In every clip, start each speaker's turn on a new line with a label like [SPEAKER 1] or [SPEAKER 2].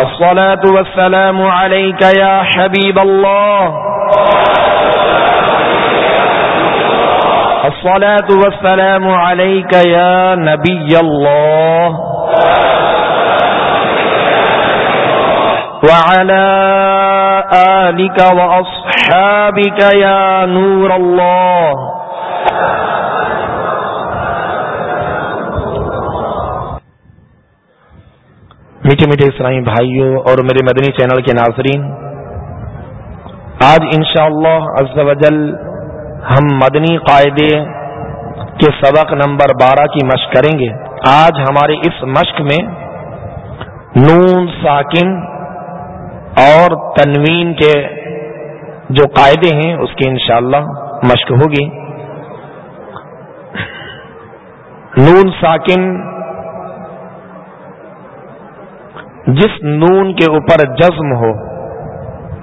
[SPEAKER 1] الصلاة والسلام عليك يا حبيب الله. الصلاة والسلام عليك يا نبي الله. وعلى آلك وأصحابك يا نور الله. میٹھے میٹھے اسلامی بھائیوں اور میرے مدنی چینل کے ناظرین، آج انشاءاللہ شاء اللہ ہم مدنی قاعدے کے سبق نمبر بارہ کی مشق کریں گے۔ آج ہمارے اس مشق میں نون ساکن اور تنوین کے جو قاعدے ہیں، اس کی انشاءاللہ مشق ہوگی۔ نون ساکن جس نون کے اوپر جزم ہو،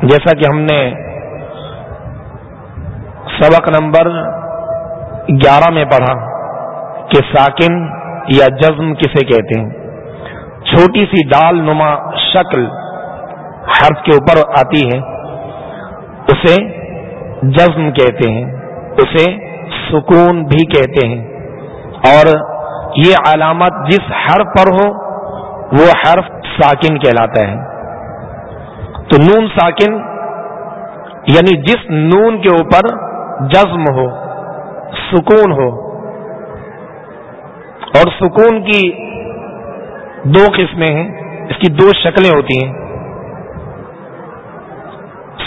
[SPEAKER 1] جیسا کہ ہم نے سبق نمبر گیارہ میں پڑھا کہ ساکن یا جزم کسے کہتے ہیں؟ چھوٹی سی ڈال نما شکل حرف کے اوپر آتی ہے، اسے جزم کہتے ہیں، اسے سکون بھی کہتے ہیں۔ اور یہ علامت جس حرف پر ہو، وہ حرف ساکن کہلاتا ہے۔ تو نون ساکن یعنی جس نون کے اوپر جزم ہو، سکون ہو۔ اور سکون کی دو قسمیں ہیں، اس کی دو شکلیں ہوتی ہیں۔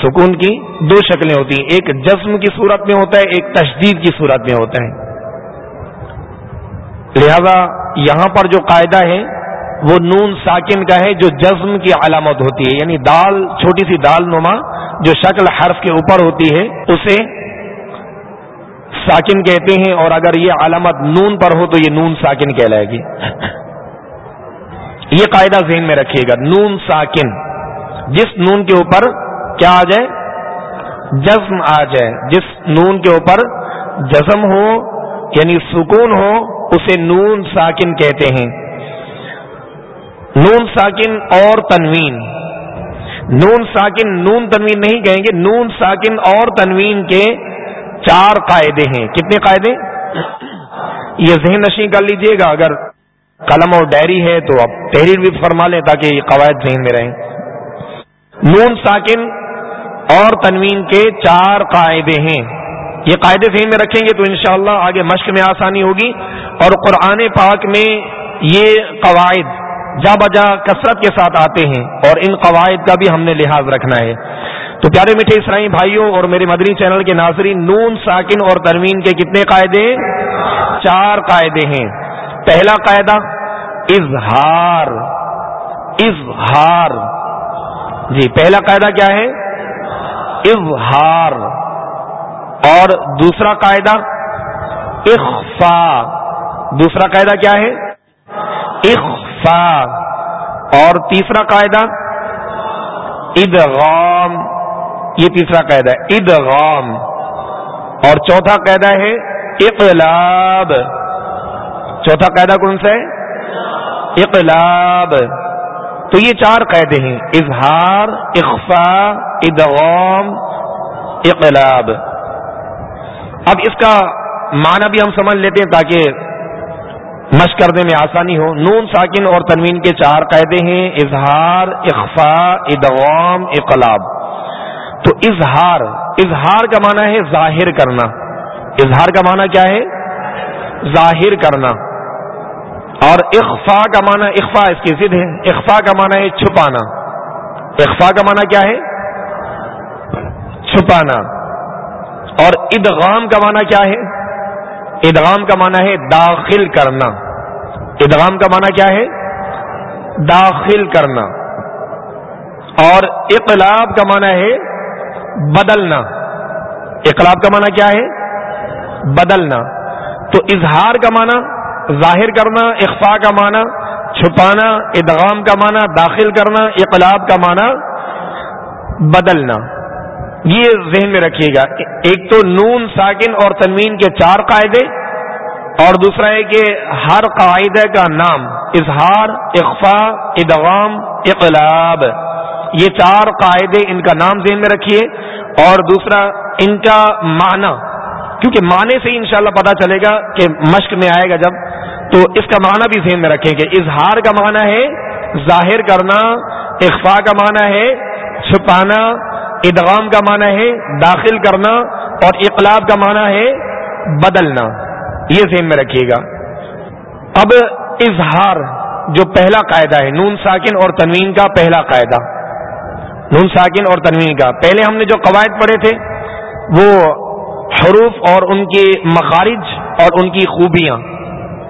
[SPEAKER 1] سکون کی دو شکلیں ہوتی ہیں، ایک جزم کی صورت میں ہوتا ہے، ایک تشدید کی صورت میں ہوتا ہے۔ لہذا یہاں پر جو قاعدہ ہے وہ نون ساکن کا ہے جو جزم کی علامت ہوتی ہے یعنی دال، چھوٹی سی دال نما جو شکل حرف کے اوپر ہوتی ہے، اسے ساکن کہتے ہیں اور اگر یہ علامت نون پر ہو تو یہ نون ساکن کہلائے گی۔ یہ قاعدہ ذہن میں رکھیے گا۔ نون ساکن۔ جس نون کے اوپر کیا آ جائے؟ جزم آ جائے۔ جس نون کے اوپر جزم ہو یعنی سکون ہو، اسے نون ساکن کہتے ہیں۔ نون ساکن اور تنوین۔ نون ساکن، نون تنوین نہیں کہیں گے، نون ساکن اور تنوین کے چار قاعدے ہیں۔ کتنے قاعدے؟ یہ ذہن نشیں کر لیجیے گا۔ اگر قلم اور ڈائری ہے تو آپ تحریر بھی فرما لیں تاکہ یہ قواعد ذہن میں رہیں۔ نون ساکن اور تنوین کے چار قاعدے ہیں۔ یہ قاعدے ذہن میں رکھیں گے تو انشاءاللہ آگے مشق میں آسانی ہوگی۔ اور قرآن پاک میں یہ قواعد جا بجا کثرت کے ساتھ آتے ہیں اور ان قواعد کا بھی ہم نے لحاظ رکھنا ہے۔ تو پیارے میٹھے اسرائی بھائیوں اور میرے مدنی چینل کے ناظرین، نون، ساکن اور ترمین کے کتنے قاعدے؟ چار قاعدے ہیں۔ پہلا قاعدہ، اظہار۔ اظہار۔ جی پہلا قاعدہ کیا ہے؟ اظہار۔ اور دوسرا قاعدہ اخفا دوسرا قاعدہ کیا ہے؟ اخفا اور تیسرا قاعدہ؟ ادغام. یہ تیسرا قاعدہ ہے. ادغام. اور چوتھا قاعدہ ہے اقلاب. چوتھا قاعدہ کون سا ہے؟ اقلاب. تو یہ چار قاعدے ہیں. اظہار، اخفا، ادغام، اقلاب. اب اس کا معنی بھی ہم سمجھ لیتے ہیں تاکہ مشق کرنے میں آسانی ہو۔ نون ساکن اور تنوین کے چار قاعدے ہیں۔ اظہار اخفا ادغام، اقلاب۔ تو اظہار اظہار کا معنی ہے ظاہر کرنا۔ اظہار کا معنی کیا ہے؟ ظاہر کرنا۔ اور اخفا کا معنی اخفا اس کی ضد ہے۔ اخفا کا معنی ہے چھپانا۔ اخفا کا معنی کیا ہے؟ چھپانا۔ اور ادغام کا معنی کیا ہے؟ ادغام کا معنی ہے داخل کرنا۔ ادغام کا معنی کیا ہے؟ داخل کرنا۔ اور اقلاب کا معنی ہے بدلنا۔ اقلاب کا معنی کیا ہے؟ بدلنا۔ تو اظہار کا معنی، ظاہر کرنا اخفا کا معنی، چھپانا، ادغام کا معنی، داخل کرنا، اقلاب کا معنی، بدلنا۔ یہ ذہن میں رکھیے گا ایک تو نون ساکن اور تنوین کے چار قاعدے اور دوسرا ہے کہ ہر قاعدے کا نام، اظہار اخفا ادغام، اقلاب، یہ چار قاعدے ان کا نام ذہن میں رکھیے اور دوسرا ان کا معنی، کیونکہ معنی سے ہی انشاءاللہ پتا چلے گا کہ مشق میں آئے گا جب، تو اس کا معنی بھی ذہن میں رکھیں گے اظہار کا معنی ہے ظاہر کرنا اخفا کا معنی ہے چھپانا ادغام کا معنی ہے داخل کرنا اور اقلاب کا معنی ہے بدلنا۔ یہ ذہن میں رکھیے گا۔ اب اظہار جو پہلا قاعدہ ہے، نون ساکن اور تنوین کا پہلا قاعدہ۔ نون ساکن اور تنوین کا۔ پہلے ہم نے جو قواعد پڑھے تھے، وہ حروف اور ان کے مخارج اور ان کی خوبیاں۔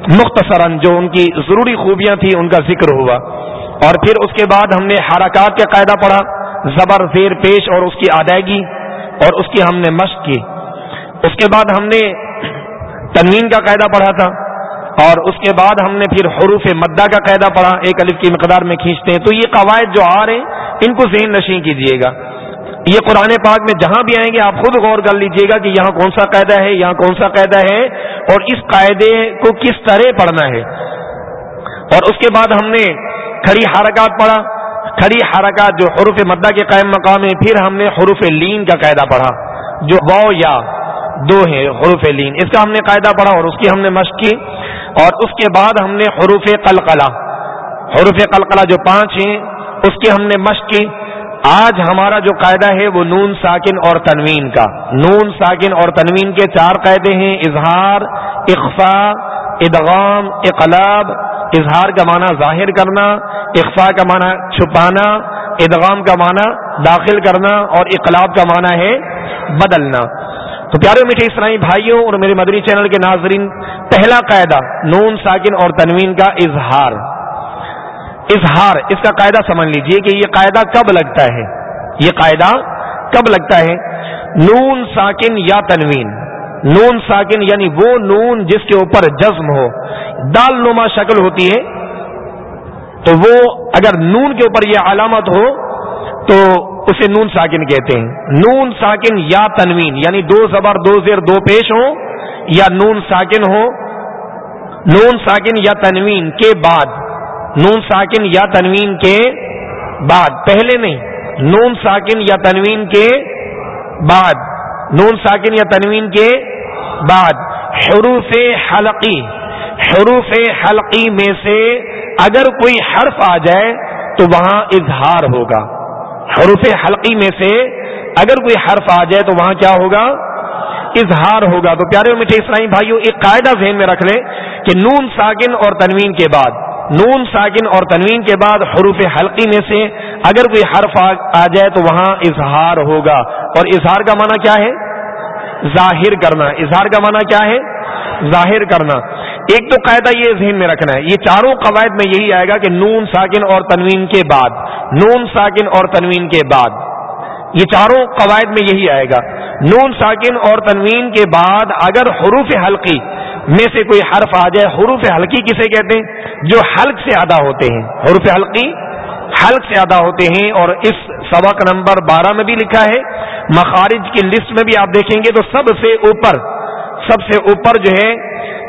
[SPEAKER 1] مختصراً جو ان کی ضروری خوبیاں تھیں، ان کا ذکر ہوا۔ اور پھر اس کے بعد ہم نے حرکات کا قاعدہ پڑھا۔ زبر زیر پیش اور اس کی ادائیگی اور اس کی ہم نے مشق کی۔ اس کے بعد ہم نے تنوین کا قاعدہ پڑھا تھا اور اس کے بعد ہم نے پھر حروف مدہ کا قاعدہ پڑھا، ایک الف کی مقدار میں کھینچتے ہیں۔ تو یہ قواعد جو آ رہے ہیں، ان کو ذہن نشین کیجیے گا۔ یہ قرآن پاک میں جہاں بھی آئیں گے، آپ خود غور کر لیجیے گا کہ یہاں کون سا قاعدہ ہے، یہاں کون سا قاعدہ ہے اور اس قاعدے کو کس طرح پڑھنا ہے۔ اور اس کے بعد ہم نے کھڑی حرکات پڑھا۔ کھڑی حرکات جو حروف مدہ کے قائم مقام ہے پھر ہم نے حروف لین کا قاعدہ پڑھا، جو و یا دو ہیں حروف لین۔ اس کا ہم نے قاعدہ پڑھا اور اس کی ہم نے مشق کی۔ اور اس کے بعد ہم نے حروف قلقلہ۔ حروف قلقلہ جو پانچ ہیں، اس کی ہم نے مشق کی۔ آج ہمارا جو قاعدہ ہے، وہ نون، ساکن اور تنوین کا۔ نون، ساکن اور تنوین کے چار قاعدے ہیں۔ اظہار اخفا ادغام، اقلاب اظہار کا معنی ظاہر کرنا اخفا کا معنی چھپانا، ادغام کا معنی داخل کرنا اور اقلاب کا معنی ہے بدلنا۔ تو پیارے میٹھے اسلامی بھائیوں اور میرے مدری چینل کے ناظرین، پہلا قاعدہ نون، ساکن اور تنوین کا اظہار۔ اظہار، اس کا قاعدہ سمجھ لیجیے کہ یہ قاعدہ کب لگتا ہے۔ یہ قاعدہ کب لگتا ہے؟ نون، ساکن یا تنوین؟ نون ساکن یعنی وہ نون جس کے اوپر جزم ہو۔ دال نما شکل ہوتی ہے۔ تو وہ اگر نون کے اوپر یہ علامت ہو، تو اسے نون ساکن کہتے ہیں۔ نون ساکن یا تنوین یعنی دو زبر، دو زیر، دو پیش ہو یا نون ساکن ہو۔ نون ساکن یا تنوین کے بعد۔ نون ساکن یا تنوین کے بعد۔ پہلے نہیں، نون ساکن یا تنوین کے بعد۔ نون ساکن یا تنوین کے بعد حروف حلقی حروف حلقی میں سے اگر کوئی حرف آ جائے تو وہاں اظہار ہوگا۔ حروف حلقی میں سے اگر کوئی حرف آ جائے تو وہاں کیا ہوگا؟ اظہار ہوگا۔ تو پیارے میٹھے اسلامی بھائیوں ایک قاعدہ ذہن میں رکھ لیں کہ نون ساکن اور تنوین کے بعد نون ساکن اور تنوین کے بعد حروف حلقی میں سے اگر کوئی حرف آ جائے تو وہاں اظہار ہوگا۔ اور اظہار کا معنی کیا ہے؟ ظاہر کرنا۔ اظہار کا معنی کیا ہے؟ ظاہر کرنا۔ ایک تو قاعدہ یہ ذہن میں رکھنا ہے۔ یہ چاروں قواعد میں یہی آئے گا کہ نون ساکن اور تنوین کے بعد۔ نون ساکن اور تنوین کے بعد۔ یہ چاروں قواعد میں یہی آئے گا۔ نون ساکن اور تنوین کے بعد اگر حروف حلقی میں سے کوئی حرف آ جائے، حروف حلقی کسے کہتے ہیں؟ جو حلق سے ادا ہوتے ہیں۔ حروف حلقی حلق سے ادا ہوتے ہیں اور اس سبق نمبر بارہ میں بھی لکھا ہے۔ مخارج کی لسٹ میں بھی آپ دیکھیں گے تو سب سے اوپر، سب سے اوپر جو ہے،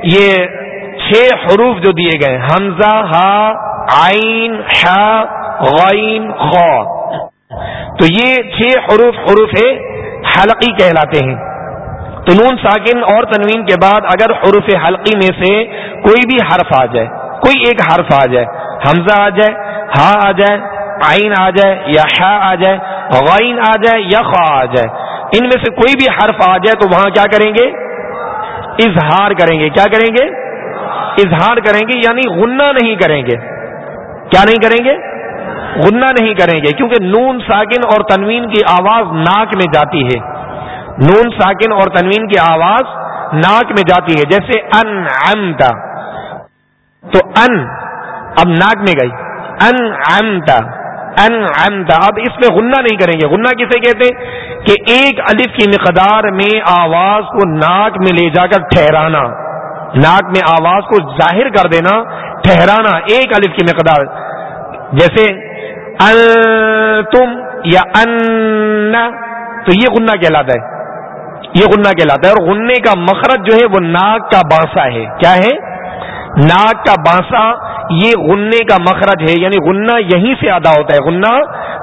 [SPEAKER 1] یہ چھ حروف جو دیے گئے حمزہ، ہا آئین غائن خو تو یہ چھ حروف حروف حلقی کہلاتے ہیں۔ تو نون ساکن اور تنوین کے بعد اگر حروف حلقی میں سے کوئی بھی حرف آ جائے، کوئی ایک حرف آ جائے، حمزہ آ جائے، ہا آ جائے آئین آ جائے یا ہا آ جائے، غائن آ جائے یا خواہ آ جائے، ان میں سے کوئی بھی حرف آ جائے تو وہاں کیا کریں گے؟ اظہار کریں گے۔ کیا کریں گے؟ اظہار کریں گے یعنی غنہ نہیں کریں گے۔ کیا نہیں کریں گے؟ غنہ نہیں کریں گے، کیونکہ نون ساکن اور تنوین کی آواز ناک میں جاتی ہے۔ نون ساکن اور تنوین کی آواز ناک میں جاتی ہے، جیسے ان امتا تو ان، اب ناک میں گئی۔ ان امتا ان اب اس میں غنہ نہیں کریں گے۔ غنہ کسے کہتے کہ ایک الف کی مقدار میں آواز کو ناک میں لے جا کر ٹھہرانا۔ ناک میں آواز کو ظاہر کر دینا، ٹھہرانا، ایک الف کی مقدار۔ جیسے تم یا ان تو یہ غنہ کہلاتا ہے، یہ غنہ کہلاتا ہے، اور غنے کا مخرج جو ہے وہ ناک کا بانسا ہے۔ کیا ہے؟ ناک کا بانسا، یہ غنے کا مخرج ہے یعنی غنہ یہیں سے ادا ہوتا ہے، غنہ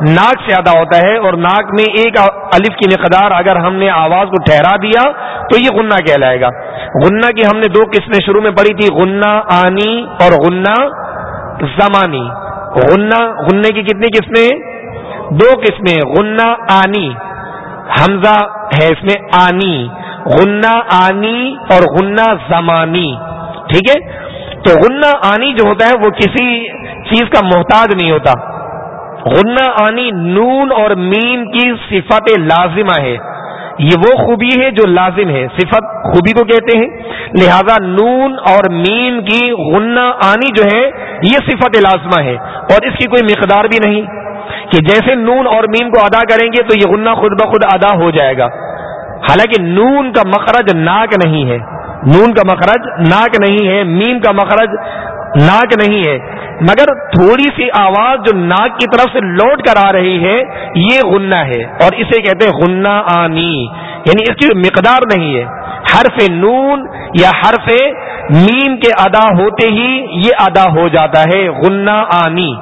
[SPEAKER 1] ناک سے ادا ہوتا ہے، اور ناک میں ایک الف کی مقدار اگر ہم نے آواز کو ٹھہرا دیا، تو یہ غنہ کہلائے گا۔ غنہ کی ہم نے دو قسمیں شروع میں پڑھی تھی، غنہ آنی اور غنہ زمانی۔ غنہ غنے کی کتنی قسمیں دو قسمیں غنہ، آنی۔ حمزہ ہے اس میں آنی۔ غنہ، آنی اور غنہ زمانی۔ ٹھیک ہے؟ تو غنہ، آنی جو ہوتا ہے وہ کسی چیز کا محتاج نہیں ہوتا۔ غنہ، آنی نون اور میم کی صفت لازمہ ہے۔ یہ وہ خوبی ہے جو لازم ہے۔ صفت خوبی کو کہتے ہیں۔ لہذا نون اور میم کی غنہ آنی جو ہے، یہ صفت لازمہ ہے۔ اور اس کی کوئی مقدار بھی نہیں کہ جیسے نون اور میم کو ادا کریں گے تو یہ غنہ خود بخود ادا ہو جائے گا۔ حالانکہ نون کا مخرج ناک نہیں ہے۔ نون کا مخرج ناک نہیں ہے، میم کا مخرج ناک نہیں ہے۔ مگر تھوڑی سی آواز جو ناک کی طرف سے لوٹ کر آ رہی ہے، یہ غنہ ہے۔ اور اسے کہتے ہیں غنہ آنی۔ یعنی اس کی مقدار نہیں ہے۔ حرف نون یا حرف میم کے ادا ہوتے ہی یہ ادا ہو جاتا ہے۔ غنہ آنی۔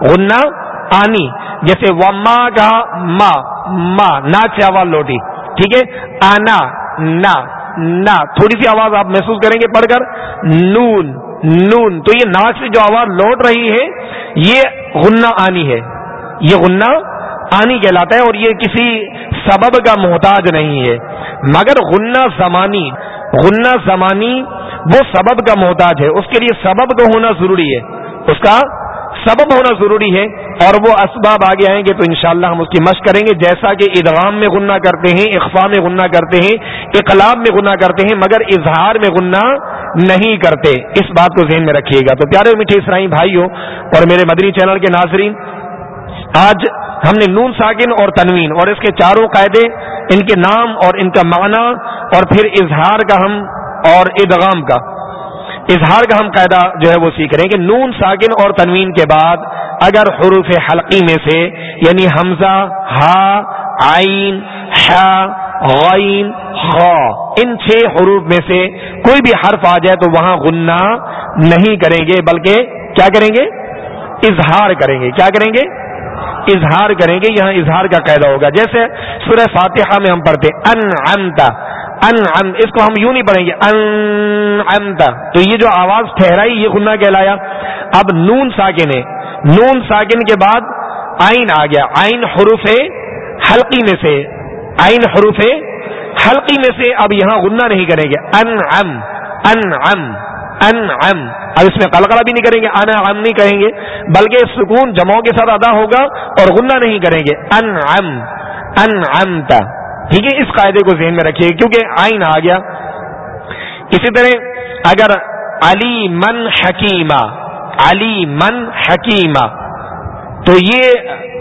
[SPEAKER 1] غنہ آنی۔ جیسے وما کا ما ما نا سے آواز لوٹی۔ ٹھیک ہے؟ آنا، نا نا۔ تھوڑی سی آواز آپ محسوس کریں گے پڑھ کر۔ نون۔ نون۔ تو یہ ناک سے جو آواز لوٹ رہی ہے، یہ غنہ آنی ہے۔ یہ غنہ آنی کہلاتا ہے اور یہ کسی سبب کا محتاج نہیں ہے۔ مگر غنہ زمانی غنہ زمانی وہ سبب کا محتاج ہے۔ اس کے لیے سبب تو ہونا ضروری ہے۔ اس کا سبب ہونا ضروری ہے۔ اور وہ اسباب آگے آئیں گے تو انشاءاللہ ہم اس کی مشق کریں گے۔ جیسا کہ ادغام میں غنہ کرتے ہیں، اقفا میں غنہ کرتے ہیں، اقلاب میں غنہ کرتے ہیں، مگر اظہار میں غنہ نہیں کرتے، اس بات کو ذہن میں رکھیے گا۔ تو پیارے میٹھے اسرائی بھائیوں اور میرے مدنی چینل کے ناظرین، آج ہم نے نون ساکن اور تنوین اور اس کے چاروں قاعدے، ان کے نام اور ان کا معنی اور پھر اظہار کا ہم اور ادغام کا۔ اظہار کا ہم قاعدہ جو ہے وہ سیکھ رہے ہیں کہ نون ساکن اور تنوین کے بعد اگر حروف حلقی میں سے یعنی حمزہ، ہا آئین غین، خا، ان چھ حروف میں سے کوئی بھی حرف آ جائے تو وہاں غنہ نہیں کریں گے، بلکہ کیا کریں گے؟ اظہار کریں گے۔ کیا کریں گے؟ اظہار کریں گے۔ یہاں اظہار کا قاعدہ ہوگا۔ جیسے سورہ فاتحہ میں ہم پڑھتے ان انتا ان ان، اس کو ہم یوں نہیں پڑھیں گے، ان انتا تو یہ جو آواز ٹھہرائی، یہ غنہ کہلایا۔ اب نون ساکن ہے۔ نون ساکن کے بعد آئین آ گیا۔ آئین حروف حلقی میں سے آئین حروف حلقی میں سے اب یہاں غنہ نہیں کریں گے۔ ان ام ان ام ان ام اب اس میں قلقلہ بھی نہیں کریں گے ان ام نہیں کہیں گے، بلکہ سکون جماؤں کے ساتھ ادا ہوگا اور غنہ نہیں کریں گے۔ ان ام ان امتا ٹھیک ہے، اس قاعدے کو ذہن میں رکھیے، کیونکہ آئین آ گیا۔ اسی طرح اگر علی من حکیمہ علی من حکیمہ۔ تو یہ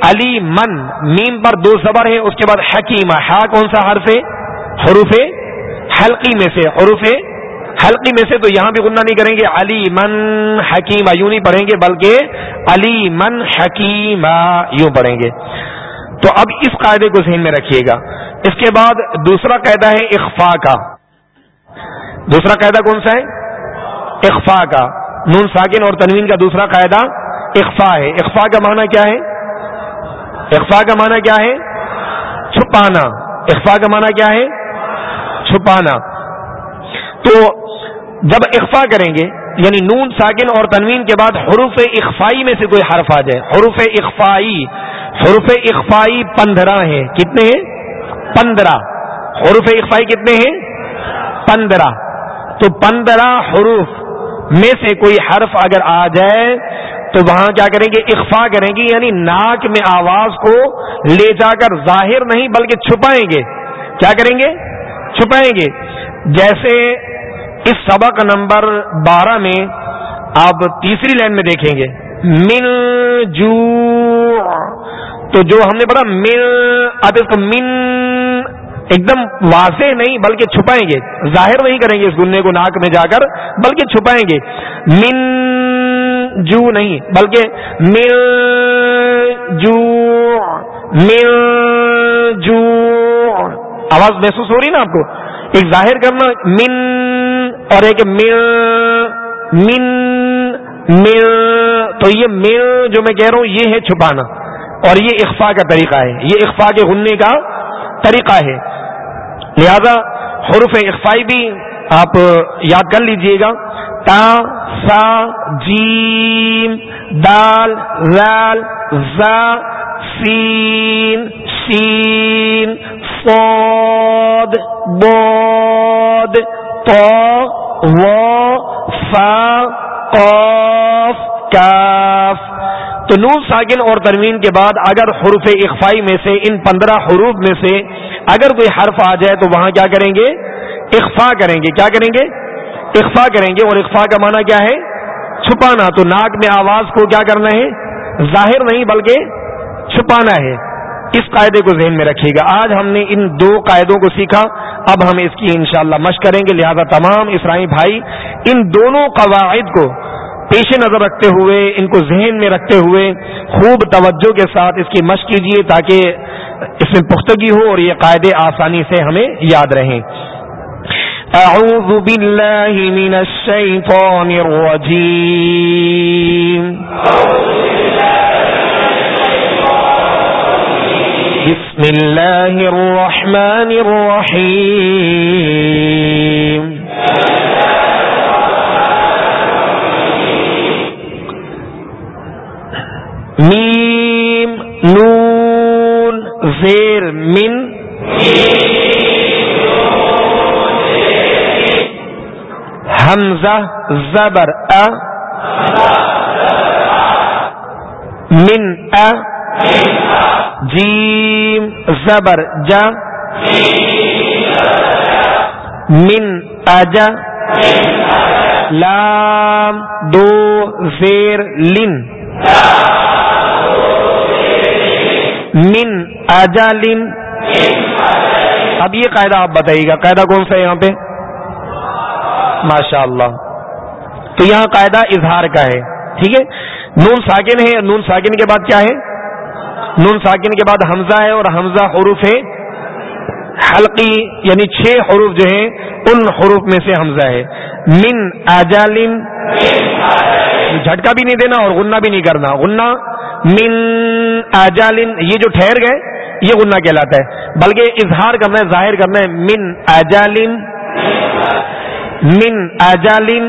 [SPEAKER 1] علی من میم پر دو زبر ہے، اس کے بعد حکیمہ، ہا کون سا حرف ہے؟ حروف حلقی میں سے، حروف حلقی میں سے، تو یہاں بھی غنہ نہیں کریں گے، علی من حکیمہ یوں نہیں پڑھیں گے، بلکہ علی من حکیمہ یوں پڑھیں گے۔ تو اب اس قاعدے کو ذہن میں رکھیے گا۔ اس کے بعد دوسرا قاعدہ ہے اخفا کا۔ دوسرا قاعدہ کون سا ہے؟ اخفا کا۔ نون ساکن اور تنوین کا دوسرا قاعدہ اخفا ہے۔ اخفا کا معنی کیا ہے؟ اخفا کا معنی کیا ہے؟ چھپانا۔ اخفا کا معنی کیا ہے؟ چھپانا۔ تو جب اخفا کریں گے یعنی نون ساکن اور تنوین کے بعد حروف اخفائی میں سے کوئی حرف آ جائے۔ حروف اخفائی۔ حروف اخفائی پندرہ ہیں۔ کتنے ہیں؟ پندرہ۔ حروف اخفائی کتنے ہیں؟ پندرہ۔ تو پندرہ حروف میں سے کوئی حرف اگر آ جائے تو وہاں کیا کریں گے؟ اخفا کریں گے یعنی ناک میں آواز کو لے جا کر ظاہر نہیں بلکہ چھپائیں گے۔ کیا کریں گے؟ چھپائیں گے۔ جیسے اس سبق نمبر بارہ میں آپ تیسری لائن میں دیکھیں گے۔ من جو۔ تو جو ہم نے پڑھا من اب اس کو من ایک دم واضح نہیں بلکہ چھپائیں گے۔ ظاہر نہیں کریں گے اس گنے کو ناک میں جا کر، بلکہ چھپائیں گے۔ من جو نہیں، بلکہ مل جو مل جو۔ آواز محسوس ہو رہی نا آپ کو؟ ایک ظاہر کرنا، من، اور ایک مل، من، مل۔ تو یہ مل جو میں کہہ رہا ہوں، یہ ہے چھپانا۔ اور یہ اخفا کا طریقہ ہے۔ یہ اخفا کے غننے کا طریقہ ہے۔ لہذا حروف اخفائی بھی آپ یاد کر لیجیے گا۔ تا، سا، جیم، دال زال زا، سین شین فود بود، تو فا قاف، کاف۔ تو نون ساکن اور ترمین کے بعد اگر حروف اخفائی میں سے، ان پندرہ حروف میں سے اگر کوئی حرف آ جائے تو وہاں کیا کریں گے؟ اخفا کریں گے۔ کیا کریں گے؟ اخفا کریں گے اور اخفا کا معنی کیا ہے؟ چھپانا۔ تو ناک میں آواز کو کیا کرنا ہے؟ ظاہر نہیں بلکہ چھپانا ہے۔ اس قاعدے کو ذہن میں رکھیے گا۔ آج ہم نے ان دو قاعدوں کو سیکھا۔ اب ہم اس کی انشاءاللہ مشق کریں گے۔ لہذا تمام اسرائی بھائی، ان دونوں قواعد کو پیش نظر رکھتے ہوئے، ان کو ذہن میں رکھتے ہوئے خوب توجہ کے ساتھ اس کی مشق کیجیے تاکہ اس میں پختگی ہو اور یہ قاعدے آسانی سے ہمیں یاد رہیں۔ اعوذ باللہ من الشیطان الرجیم بسم اللہ الرحمن الرحیم میم نون زیر من حمزہ زبر ا من ا جیم زبر، جا. من اجا لام، دو زیر لن من اجالن اب یہ قاعدہ آپ بتائیے گا، قاعدہ کون سا ہے یہاں پہ؟ ماشاء اللہ تو یہاں قاعدہ اظہار کا ہے، ٹھیک ہے؟ نون ساکن ہے، نون ساکن کے بعد کیا ہے؟ نون ساکن کے بعد حمزہ ہے اور حمزہ حروف ہے حلقی یعنی چھ حروف جو ہیں، ان حروف میں سے حمزہ ہے۔ من اجالن جھٹکا بھی نہیں دینا اور غنہ بھی نہیں کرنا۔ غنہ، من اجالن یہ جو ٹھہر گئے، یہ غنہ کہلاتا ہے۔ بلکہ اظہار کرنا ہے، ظاہر کرنا ہے، من اجالن من اجالن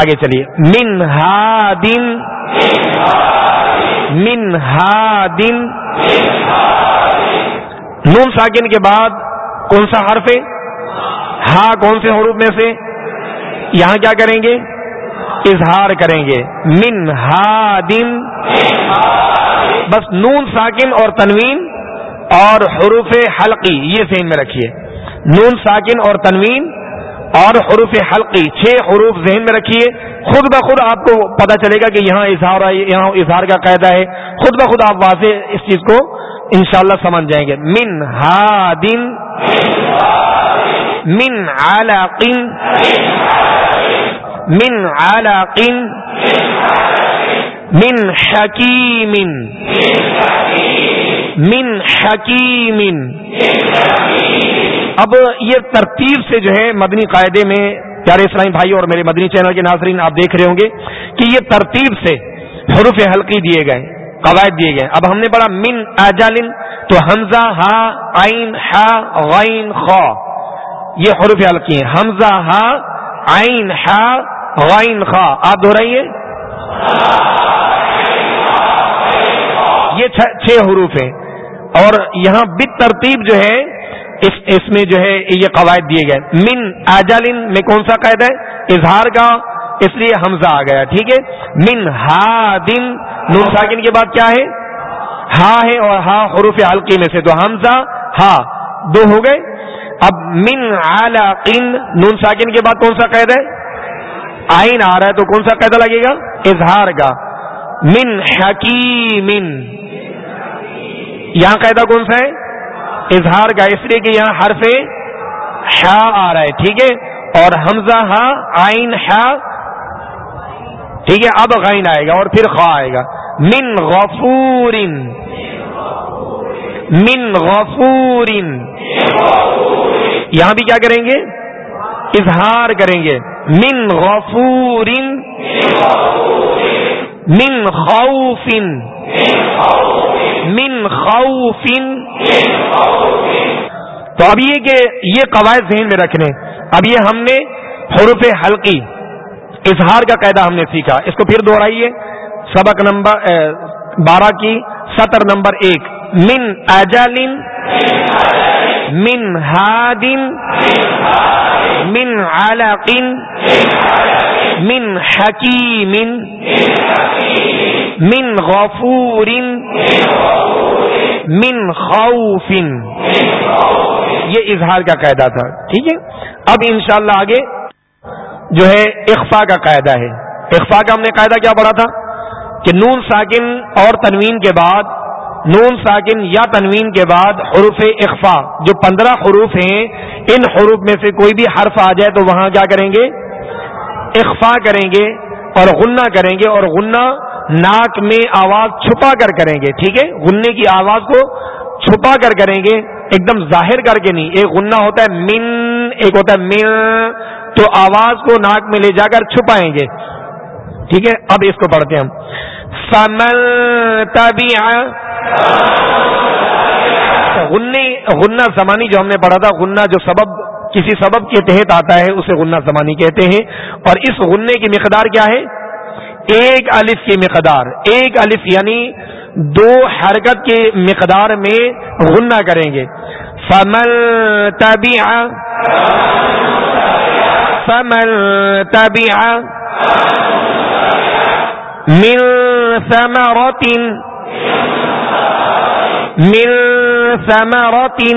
[SPEAKER 1] آگے چلیے. من ہادن من ہادن نون ساکن کے بعد کون سا حرف ہے؟ ہاں کون سے حروف میں سے؟ یہاں کیا کریں گے؟ اظہار کریں گے. من ہادن بس نون ساکن اور تنوین اور حروف حلقی، یہ ذہن میں رکھیے. نون ساکن اور تنوین اور حروف حلقی، چھ حروف ذہن میں رکھیے۔ خود بخود آپ کو پتا چلے گا کہ یہاں اظہار یہاں اظہار کا قاعدہ ہے۔ خود بخود آپ واضح اس چیز کو انشاءاللہ سمجھ جائیں گے۔ من ہادن من علاقن من علاقن من حکیم من حکیم اب یہ ترتیب سے جو ہے مدنی قاعدے میں پیارے اسلامی بھائی اور میرے مدنی چینل کے ناظرین آپ دیکھ رہے ہوں گے کہ یہ ترتیب سے حروف حلقی دیے گئے قواعد دیے گئے اب ہم نے پڑھا من اجالن تو حمزہ، ہا، عین ہا غین، خا۔ یہ حروف حلقی ہیں۔ حمزہ، ہا، عین ہا غائن خا۔ آپ دہرائیے۔ یہ چھ حروف ہیں۔ اور یہاں بت ترتیب جو ہے اس اس میں جو ہے یہ قواعد دیے گئے۔ من اجالن میں کون سا قید ہے؟ اظہار کا اس لیے حمزہ آ گیا۔ ٹھیک ہے؟ من ہا دن نون ساکن کے بعد کیا ہے؟ ہا ہے اور ہا حروف حلقی میں سے۔ تو حمزہ، ہا، دو ہو گئے۔ اب من علاقین نون ساکن کے بعد کون سا قید ہے؟ آئین آ رہا ہے تو کون سا قیدا لگے گا؟ اظہار کا من حکیم یہاں قاعدہ کون سا ہے؟ اظہار کا اس لیے کہ یہاں حرف ہا آ رہا ہے، ٹھیک ہے؟ اور حمزہ ہا آئین ہا ٹھیک ہے؟ اب غائن آئے گا اور پھر خواہ آئے گا۔ من غفور من غفور یہاں بھی کیا کریں گے؟ اظہار کریں گے۔ من غفور من خوف من خوف تو اب یہ کہ یہ قواعد ذہن میں رکھنے، اب یہ ہم نے حروف حلقی، اظہار کا قاعدہ ہم نے سیکھا۔ اس کو پھر دوہرائیے سبق نمبر بارہ کی سطر نمبر ایک۔ من اجل من ہادن من علق من حکیم من غفور من خوف یہ اظہار کا قاعدہ تھا، ٹھیک ہے؟ اب انشاءاللہ آگے جو ہے اخفا کا قاعدہ ہے۔ اخفا کا ہم نے قاعدہ کیا پڑھا تھا؟ کہ نون ساکن اور تنوین کے بعد، نون ساکن یا تنوین کے بعد حروف اخفا جو پندرہ حروف ہیں، ان حروف میں سے کوئی بھی حرف آ جائے تو وہاں کیا کریں گے؟ اخفا کریں گے اور غنہ کریں گے اور غنہ ناک میں آواز چھپا کر کریں گے، ٹھیک ہے؟ غننے کی آواز کو چھپا کر کریں گے، ایک دم ظاہر کر کے نہیں۔ ایک غنہ ہوتا ہے من، ایک ہوتا ہے من تو آواز کو ناک میں لے جا کر چھپائیں گے۔ ٹھیک ہے؟ اب اس کو پڑھتے ہیں ہم۔ سمل تبھی غنہ زمانی جو ہم نے پڑھا تھا، غنہ جو سبب، کسی سبب کے تحت آتا ہے، اسے غنہ زمانی کہتے ہیں۔ اور اس غنے کی مقدار کیا ہے؟ ایک الف کی مقدار، ایک الف یعنی دو حرکت کی مقدار میں غنہ کریں گے۔ فمل تبھی فمن تبع من ثمرة من ثمرة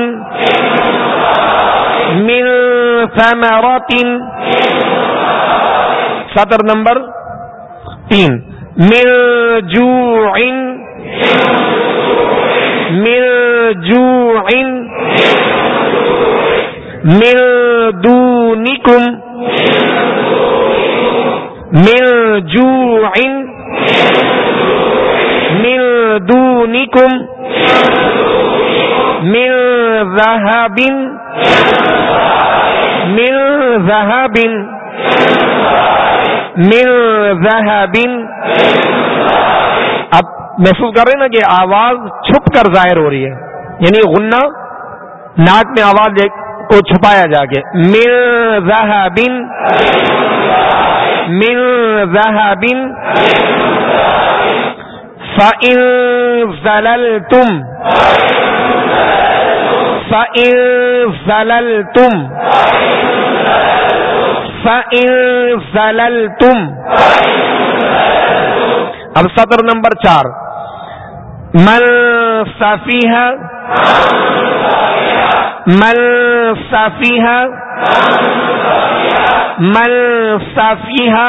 [SPEAKER 1] من ثمرة۔ سطر نمبر تین مل جو مل جو مل دونکم من جوع من دونكم من ذهب من ذهب من ذهب اب محسوس کر رہے ہیں نا کہ آواز چھپ کر ظاہر ہو رہی ہے۔ یعنی غنہ ناک میں آواز کو چھپایا جا کے۔ مل ذهب من ذهب فإن زللتم فإن زللتم فإن زللتم اب سطر نمبر چار۔ من صفیہ من صفیہ مل صافیہ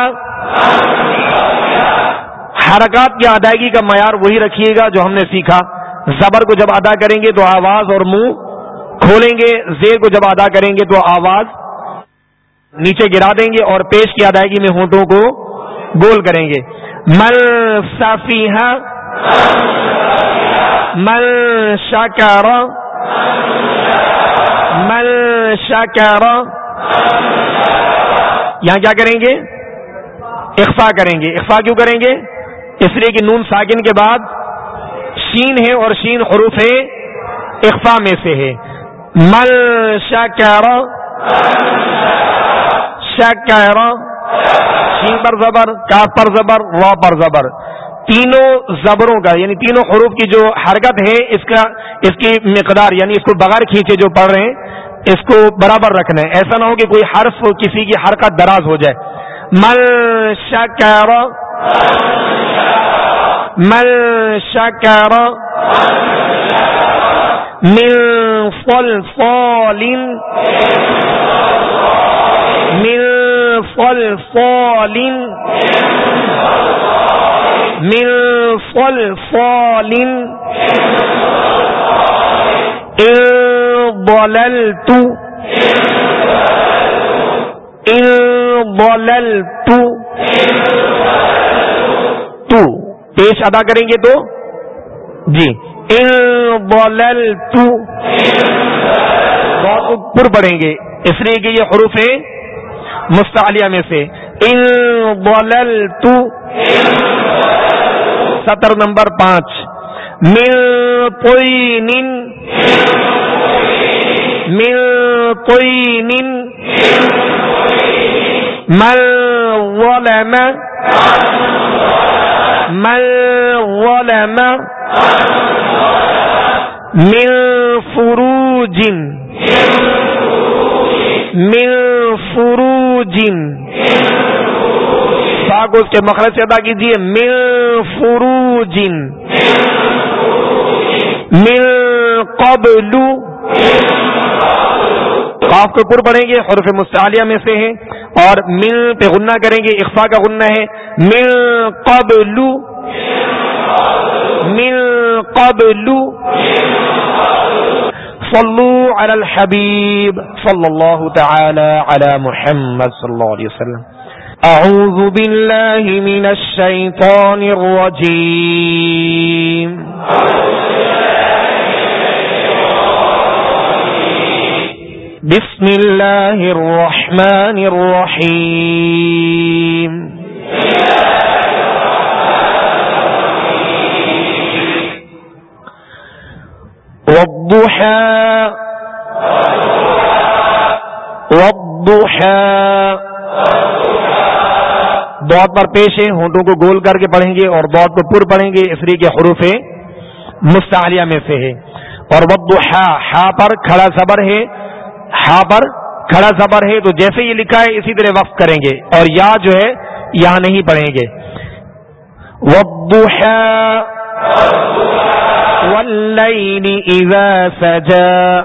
[SPEAKER 1] حرکات کی ادائیگی کا معیار وہی رکھیے گا جو ہم نے سیکھا۔ زبر کو جب ادا کریں گے تو آواز اور منہ کھولیں گے، زیر کو جب ادا کریں گے تو آواز نیچے گرا دیں گے اور پیش کی ادائیگی میں ہونٹوں کو گول کریں گے۔ مل صافیہ مل شاکار مل شاکار یہاں کیا کریں گے؟ اخفا کریں گے۔ اخفا کیوں کریں گے؟ اس لیے کہ نون ساکن کے بعد شین ہے اور شین حروف ہے اخفا میں سے ہے مل شکر شکر شین پر زبر کا پر زبر وا پر زبر۔ تینوں زبروں کا یعنی تینوں حروف کی جو حرکت ہے، اس کا، اس کی مقدار یعنی اس کو بغیر کھینچے جو پڑھ رہے ہیں، اس کو برابر رکھنا ہے۔ ایسا نہ ہو کہ کوئی حرف کسی کی حرکت دراز ہو جائے۔ مل شکر مل شکر مل فل فول مل صلصال من صلصال إن ضللت إن ضللت تو پیش ادا کریں گے تو جی ان ضللت بہت پر پڑھیں گے اس لیے کہ یہ حروف ہے مستعلیہ میں سے۔ ان ضللت سطر نمبر پانچ۔ مل کوئی نن مل کوئی نن مل ظلم۔ مل ظلم۔ من فروج۔ من فروج۔ پاک اس کے مخرج سے ادا کیجیے مل فروجن۔ مل قبل قاف کو پر پڑھیں گے حرف مستعلیہ میں سے ہے اور مل پہ غنہ کریں گے اخفا کا غنہ ہے۔ مل قبل مل قبل صلو علی الحبیب صلی اللہ تعالی علی محمد صلی اللہ علیہ وسلم. أعوذ بالله من الشيطان الرجيم بسم الله الرحمن الرحيم والضحى. والضحى. دوت پر پیش ہے ہونٹوں کو گول کر کے پڑھیں گے اور دوت کو پر پڑھیں گے، اس لیے کے حروف مستعلیہ میں سے ہے اور وبد ہا پر کھڑا صبر ہے۔ ہا پر کھڑا صبر ہے، تو جیسے یہ لکھا ہے، اسی طرح وقف کریں گے۔ اور یا جو ہے یہاں نہیں پڑھیں گے۔ سجا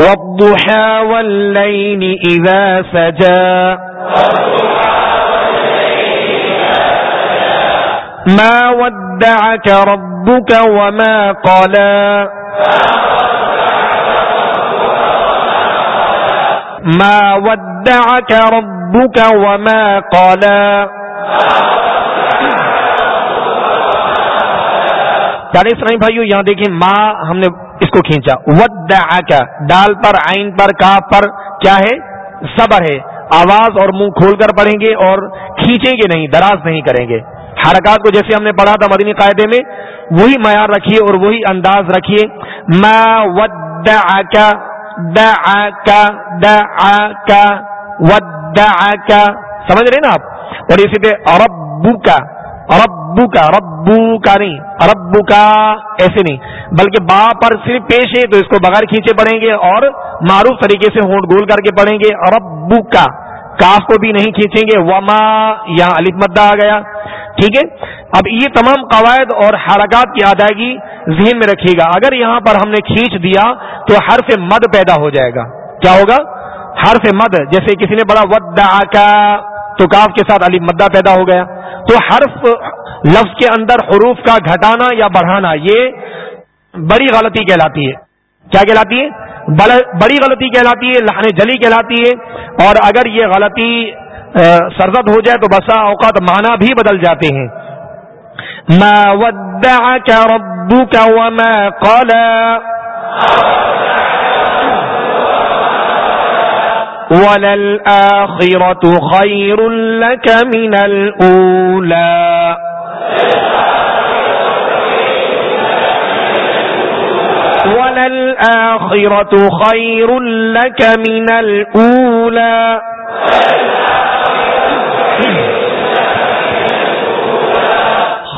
[SPEAKER 1] والضحى والليل إذا سجى. ما ودعك ربك وما قلى. ما ودعك ربك وما قلى. پیارے اسلامی بھائیو، یہاں دیکھیں ماں ہم نے اس کو کھینچا۔ ود ڈال پر آئین پر کا پر، کیا ہے؟ صبر ہے۔ آواز اور منہ کھول کر پڑھیں گے اور کھینچیں گے نہیں، دراز نہیں کریں گے۔ حرکات کو جیسے ہم نے پڑھا تھا مدنی قاعدے میں، وہی معیار رکھیے اور وہی انداز رکھیے۔ ما ود سمجھ رہے نا آپ؟ اور اسی پہ اربو کا ربو کا ربو کا نہیں ربو کا ایسے نہیں، بلکہ با پر صرف پیش ہے تو اس کو بغیر کھینچے پڑھیں گے اور معروف طریقے سے ہونٹ گول کر کے پڑھیں گے ربو کا کاف کو بھی نہیں کھینچیں گے، وما، یہاں علیف مدہ آ گیا۔ ٹھیک ہے؟ اب یہ تمام قواعد اور حرکات کی ادائیگی ذہن میں رکھیے گا۔ اگر یہاں پر ہم نے کھینچ دیا تو حرف مد پیدا ہو جائے گا۔ کیا ہوگا؟ حرف مد، جیسے کسی نے بڑا ود تو کاف کے ساتھ علی مدہ پیدا ہو گیا۔ تو حرف لفظ کے اندر حروف کا گھٹانا یا بڑھانا یہ بڑی غلطی کہلاتی ہے۔ کیا کہلاتی ہے؟ بڑی غلطی کہلاتی ہے لہن جلی کہلاتی ہے۔ اور اگر یہ غلطی سرزد ہو جائے تو بسا اوقات معنی بھی بدل جاتے ہیں۔ ما ودعك ربك وما وللآخرة خير لك من الأولى وللآخرة خير لك من الأولى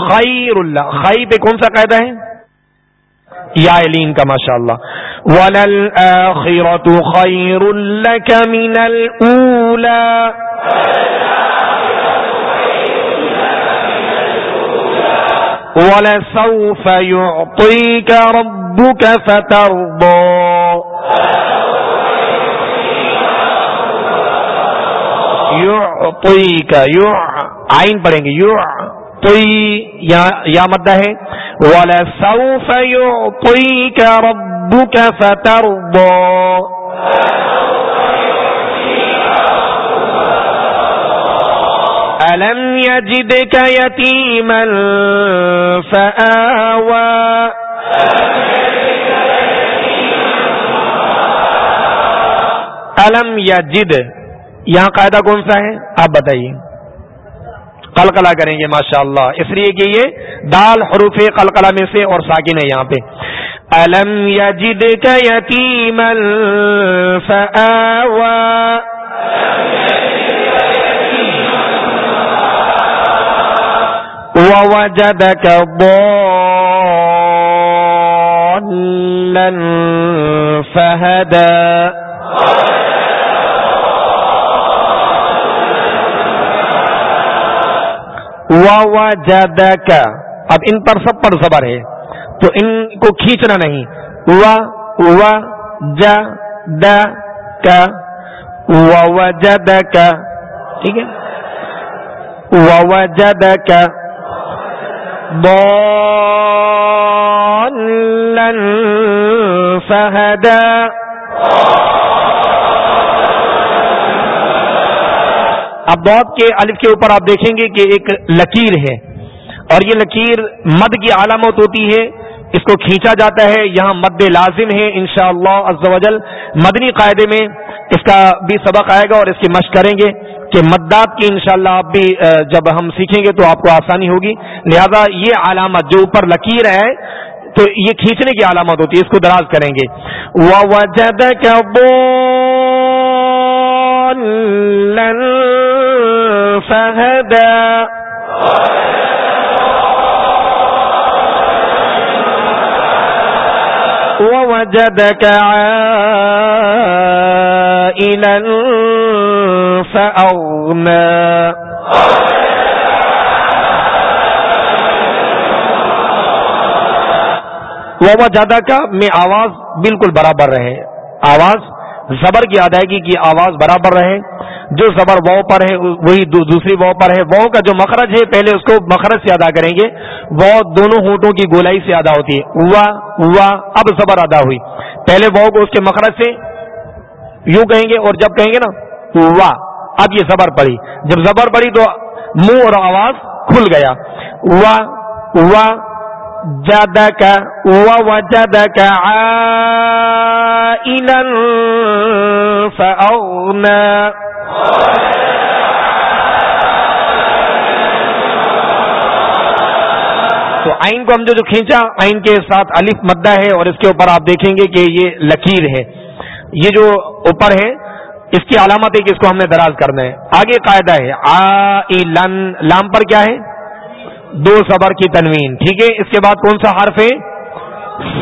[SPEAKER 1] خیر اللہ خی پہ کون سا قاعدہ ہے؟ یا علین کا ماشاء اللہ وللآخرة خير لك من الأولى. ولسوف يعطيك ربك فترضى. یو پوئی کا یو آئین پڑھیں گے. یو یا مدہ ہے والا سوف یو پوئی کا ربو کا فتر ألم يجدك يتيما فآوى. علم یا جد یہاں قاعدہ کون سا ہے آپ بتائیے. قلقلہ کریں گے ماشاء اللہ اس لیے کہ یہ دال حروف قلقلہ میں سے اور ساکن ہے یہاں پہ۔ الم یا جد کا یتیم ووجدك ضالا فهدى ووجدك اب ان پر سب پر زبر ہے، تو ان کو کھینچنا نہیں۔ و ج د کا ووجدك ٹھیک ہے؟ ووجدك ضالا فهدى اب بہت کے الف کے اوپر آپ دیکھیں گے کہ ایک لکیر ہے اور یہ لکیر مد کی علامت ہوتی ہے، اس کو کھینچا جاتا ہے، یہاں مد لازم ہے انشاءاللہ شاء اللہ مدنی قاعدے میں اس کا بھی سبق آئے گا اور اس کی مشق کریں گے کہ مدات کی انشاءاللہ آپ بھی جب ہم سیکھیں گے تو آپ کو آسانی ہوگی۔ لہذا یہ علامت جو اوپر لکیر ہے، تو یہ کھینچنے کی علامت ہوتی ہے، اس کو دراز کریں گے۔ ووجدك عائلا فأغنى ووجدك کا میں آواز بالکل برابر رہے آواز زبر کی ادائیگی کی آواز برابر رہے، جو زبر وو پر ہے، وہی دوسری وو پر ہے۔ وو کا جو مخرج ہے، پہلے اس کو مخرج سے ادا کریں گے۔ وہ دونوں ہونٹوں کی گولائی سے ادا ہوتی ہے۔ اوا اوا اب زبر ادا ہوئی۔ پہلے وو کو اس کے مخرج سے یوں کہیں گے اور جب کہیں گے نا وا اب یہ زبر پڑی۔ جب زبر پڑی تو منہ اور آواز کھل گیا۔ وا وا جد کا جد کا تو آئین کو ہم جو کھینچا، آئین کے ساتھ الف مدہ ہے اور اس کے اوپر آپ دیکھیں گے کہ یہ لکیر ہے۔ یہ جو اوپر ہے، اس کی علامت ہے کہ اس کو ہم نے دراز کرنا ہے۔ آگے قاعدہ ہے آ لام پر کیا ہے؟ دو صبر کی تنوین۔ ٹھیک ہے، اس کے بعد کون سا حرف ہے؟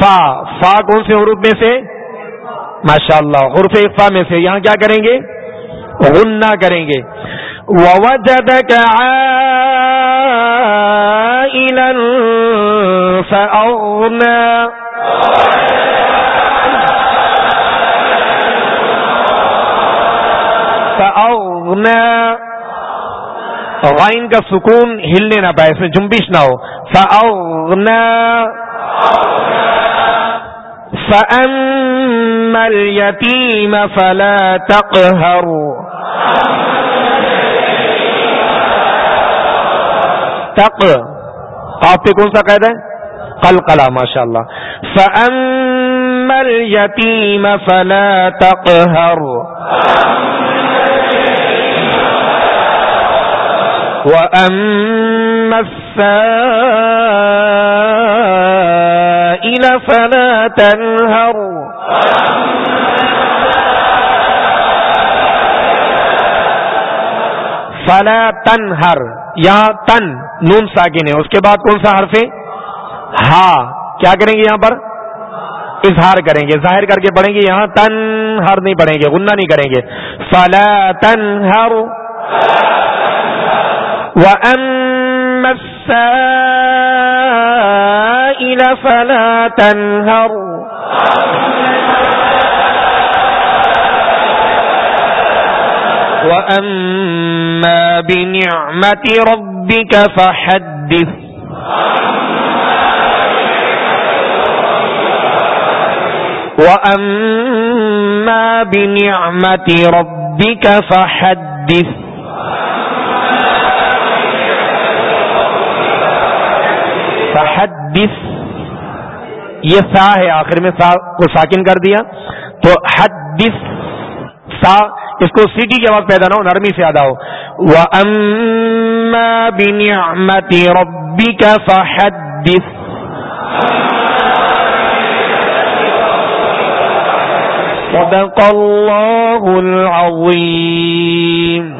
[SPEAKER 1] فا۔ فا کون سے حروف میں سے؟ ماشاء اللہ حرف فا میں سے یہاں کیا کریں گے؟ غنہ کریں گے۔ ووجدك عائلا فأغنى۔ فأغنى۔ غائن کا سکون ہلنے نہ پائے، اس میں جنبش نہ ہو۔ فأغنى۔ فأما اليتيم فلا تقهر تق آپ پہ کون سا قید ہے؟ کل کلا ماشاء اللہ فمل یتیم فلا تقهر وأما السائل فلا تنهر. فلا تنہر یہاں تن، نون ساکن ہے. اس کے بعد کون سا حرف ہے؟ ہا. کیا کریں گے یہاں پر؟ اظہار کریں گے. ظاہر کر کے پڑھیں گے یہاں تن ہر نہیں پڑھیں گے، غنہ نہیں کریں گے. فلا تن ہر فلا تنهر. وأما بنعمة ربك فحدث. وأما بنعمة ربك فحدث. فحدث. یہ سا ہے، آخر میں سا کو ساکن کر دیا۔ تو حدث سا، اس کو سیٹی کے وقت پیدا نہ ہو، نرمی سے ادا ہو۔ وَأَمَّا رَبِّكَ فَحَدِّث۔ صدق الله العظيم۔